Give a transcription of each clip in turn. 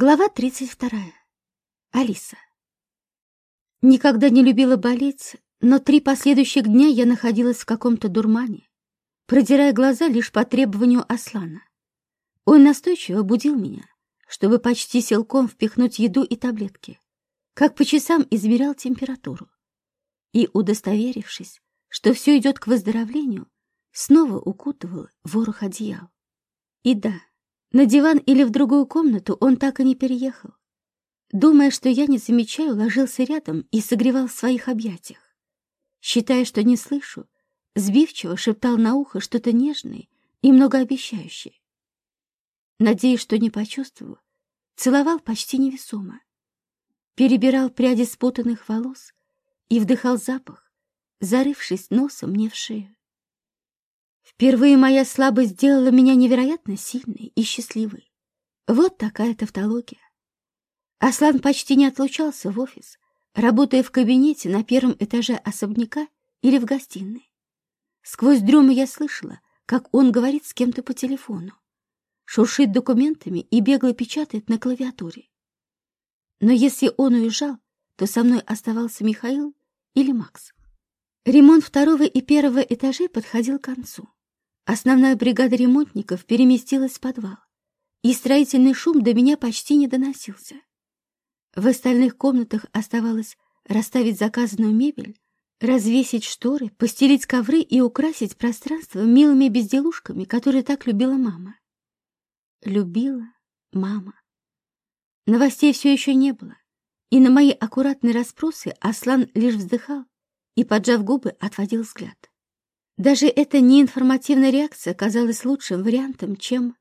Глава 32. Алиса. Никогда не любила болеть, но три последующих дня я находилась в каком-то дурмане, продирая глаза лишь по требованию Аслана. Он настойчиво будил меня, чтобы почти силком впихнуть еду и таблетки, как по часам измерял температуру. И, удостоверившись, что все идет к выздоровлению, снова укутывал ворох одеял. И да, на диван или в другую комнату он так и не переехал. Думая, что я не замечаю, ложился рядом и согревал в своих объятиях. Считая, что не слышу, сбивчиво шептал на ухо что-то нежное и многообещающее. Надеясь, что не почувствую, целовал почти невесомо. Перебирал пряди спутанных волос и вдыхал запах, зарывшись носом мне в шею. Впервые моя слабость сделала меня невероятно сильной и счастливой. Вот такая тавтология. Аслан почти не отлучался в офис, работая в кабинете на первом этаже особняка или в гостиной. Сквозь дрему я слышала, как он говорит с кем-то по телефону, шуршит документами и бегло печатает на клавиатуре. Но если он уезжал, то со мной оставался Михаил или Макс. Ремонт второго и первого этажей подходил к концу. Основная бригада ремонтников переместилась в подвал, и строительный шум до меня почти не доносился. В остальных комнатах оставалось расставить заказанную мебель, развесить шторы, постелить ковры и украсить пространство милыми безделушками, которые так любила мама. Любила мама. Новостей все еще не было, и на мои аккуратные расспросы Аслан лишь вздыхал и, поджав губы, отводил взгляд. Даже эта неинформативная реакция казалась лучшим вариантом, чем...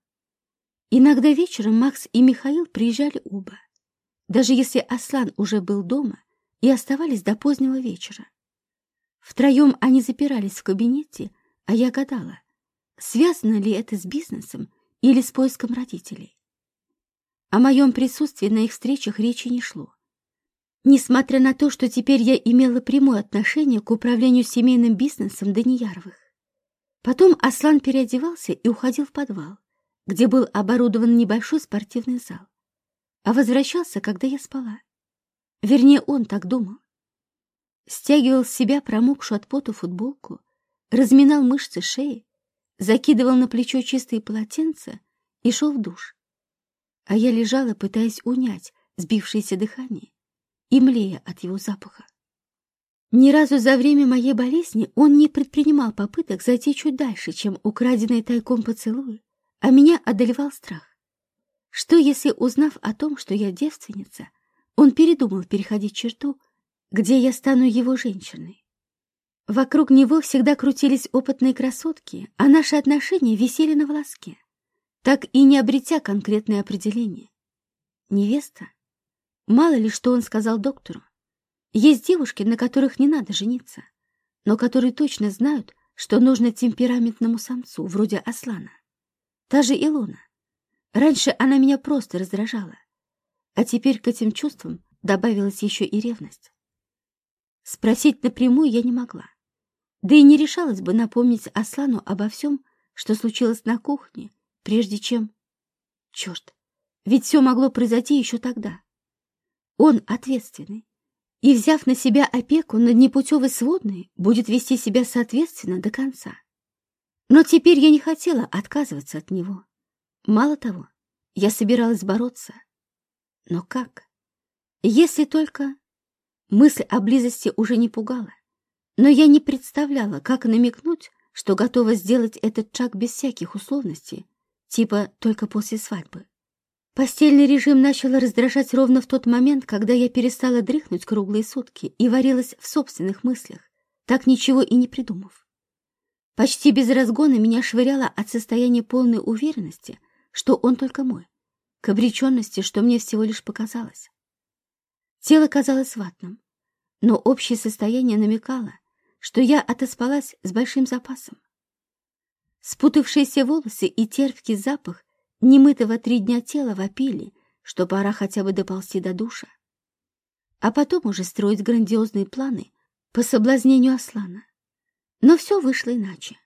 Иногда вечером Макс и Михаил приезжали оба, даже если Аслан уже был дома и оставались до позднего вечера. Втроем они запирались в кабинете, а я гадала, связано ли это с бизнесом или с поиском родителей. О моем присутствии на их встречах речи не шло. Несмотря на то, что теперь я имела прямое отношение к управлению семейным бизнесом Данияровых. Потом Аслан переодевался и уходил в подвал, где был оборудован небольшой спортивный зал, а возвращался, когда я спала. Вернее, он так думал. Стягивал с себя промокшую от пота футболку, разминал мышцы шеи, закидывал на плечо чистые полотенца и шел в душ. А я лежала, пытаясь унять сбившееся дыхание и млея от его запаха. Ни разу за время моей болезни он не предпринимал попыток зайти чуть дальше, чем украденные тайком поцелуи, а меня одолевал страх. Что, если, узнав о том, что я девственница, он передумал переходить черту, где я стану его женщиной? Вокруг него всегда крутились опытные красотки, а наши отношения висели на волоске, так и не обретя конкретное определение. Невеста Мало ли, что он сказал доктору. Есть девушки, на которых не надо жениться, но которые точно знают, что нужно темпераментному самцу, вроде Аслана. Та же Илона. Раньше она меня просто раздражала, а теперь к этим чувствам добавилась еще и ревность. Спросить напрямую я не могла, да и не решалась бы напомнить Аслану обо всем, что случилось на кухне, прежде чем... Черт, ведь все могло произойти еще тогда. Он ответственный. И, взяв на себя опеку над непутевой сводной, будет вести себя соответственно до конца. Но теперь я не хотела отказываться от него. Мало того, я собиралась бороться. Но как? Если только... Мысль о близости уже не пугала, но я не представляла, как намекнуть, что готова сделать этот шаг без всяких условностей, типа только после свадьбы. Постельный режим начал раздражать ровно в тот момент, когда я перестала дрыхнуть круглые сутки и варилась в собственных мыслях, так ничего и не придумав. Почти без разгона меня швыряло от состояния полной уверенности, что он только мой, к обреченности, что мне всего лишь показалось. Тело казалось ватным, но общее состояние намекало, что я отоспалась с большим запасом. Спутавшиеся волосы и терпкий запах Немытого три дня тела вопили, что пора хотя бы доползти до душа. А потом уже строить грандиозные планы по соблазнению Аслана. Но все вышло иначе.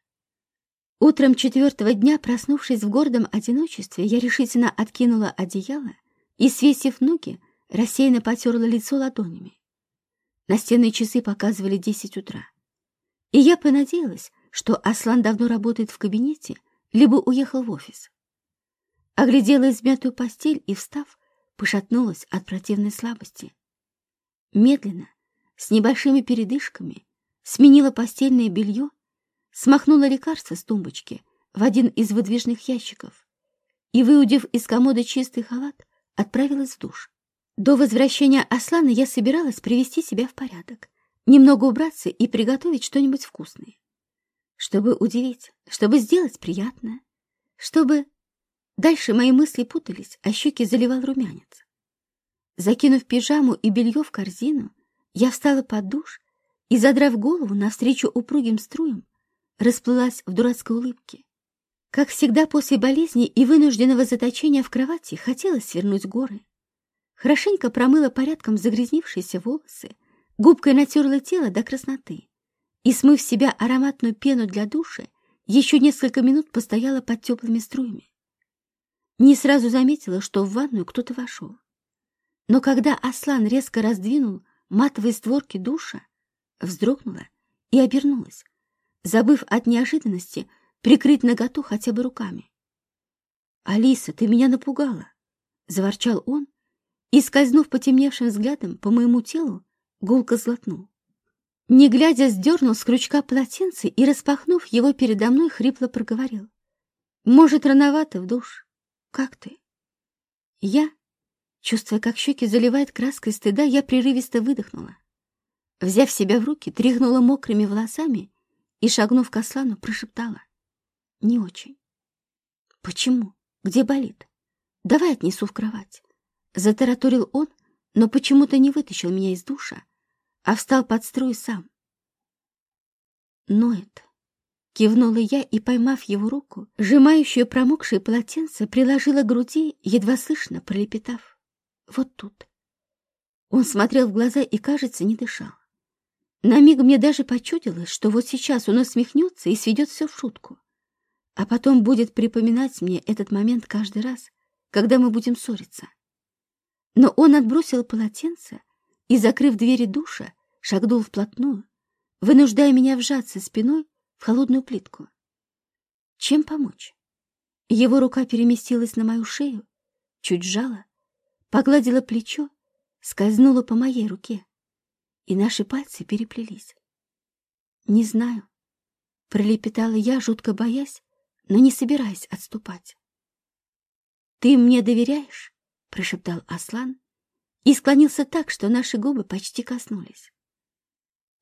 Утром четвертого дня, проснувшись в гордом одиночестве, я решительно откинула одеяло и, свесив ноги, рассеянно потерла лицо ладонями. Настенные часы показывали десять утра. И я понадеялась, что Аслан давно работает в кабинете, либо уехал в офис. Оглядела измятую постель и, встав, пошатнулась от противной слабости. Медленно, с небольшими передышками, сменила постельное белье, смахнула лекарство с тумбочки в один из выдвижных ящиков и, выудив из комода чистый халат, отправилась в душ. До возвращения Аслана я собиралась привести себя в порядок, немного убраться и приготовить что-нибудь вкусное. Чтобы удивить, чтобы сделать приятное, чтобы... Дальше мои мысли путались, а щеки заливал румянец. Закинув пижаму и белье в корзину, я встала под душ и, задрав голову навстречу упругим струям, расплылась в дурацкой улыбке. Как всегда после болезни и вынужденного заточения в кровати хотелось свернуть горы. Хорошенько промыла порядком загрязнившиеся волосы, губкой натерла тело до красноты и, смыв в себя ароматную пену для душа, еще несколько минут постояла под теплыми струями. Не сразу заметила, что в ванную кто-то вошел. Но когда Аслан резко раздвинул матовые створки душа, вздрогнула и обернулась, забыв от неожиданности прикрыть наготу хотя бы руками. «Алиса, ты меня напугала!» — заворчал он и, скользнув потемневшим взглядом по моему телу, гулко злотнул. Не глядя, сдернул с крючка полотенце и, распахнув его передо мной, хрипло проговорил. «Может, рановато в душ? Как ты?» Я, чувствуя, как щеки заливает краской стыда, я прерывисто выдохнула. Взяв себя в руки, тряхнула мокрыми волосами и, шагнув к Аслану, прошептала. Не очень. Почему? Где болит? Давай отнесу в кровать. Затараторил он, но почему-то не вытащил меня из душа, а встал под струй сам. Ноет. Кивнула я и, поймав его руку, сжимающую промокшее полотенце, приложила к груди, едва слышно пролепетав. Вот тут. Он смотрел в глаза и, кажется, не дышал. На миг мне даже почудилось, что вот сейчас он усмехнется и сведет все в шутку а потом будет припоминать мне этот момент каждый раз, когда мы будем ссориться. Но он отбросил полотенце и, закрыв двери душа, шагнул вплотную, вынуждая меня вжаться спиной в холодную плитку. Чем помочь? Его рука переместилась на мою шею, чуть сжала, погладила плечо, скользнула по моей руке, и наши пальцы переплелись. «Не знаю», — пролепетала я, жутко боясь, но не собираясь отступать. «Ты мне доверяешь?» — прошептал Аслан и склонился так, что наши губы почти коснулись.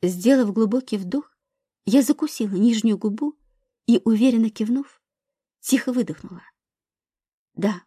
Сделав глубокий вдох, я закусила нижнюю губу и, уверенно кивнув, тихо выдохнула. «Да,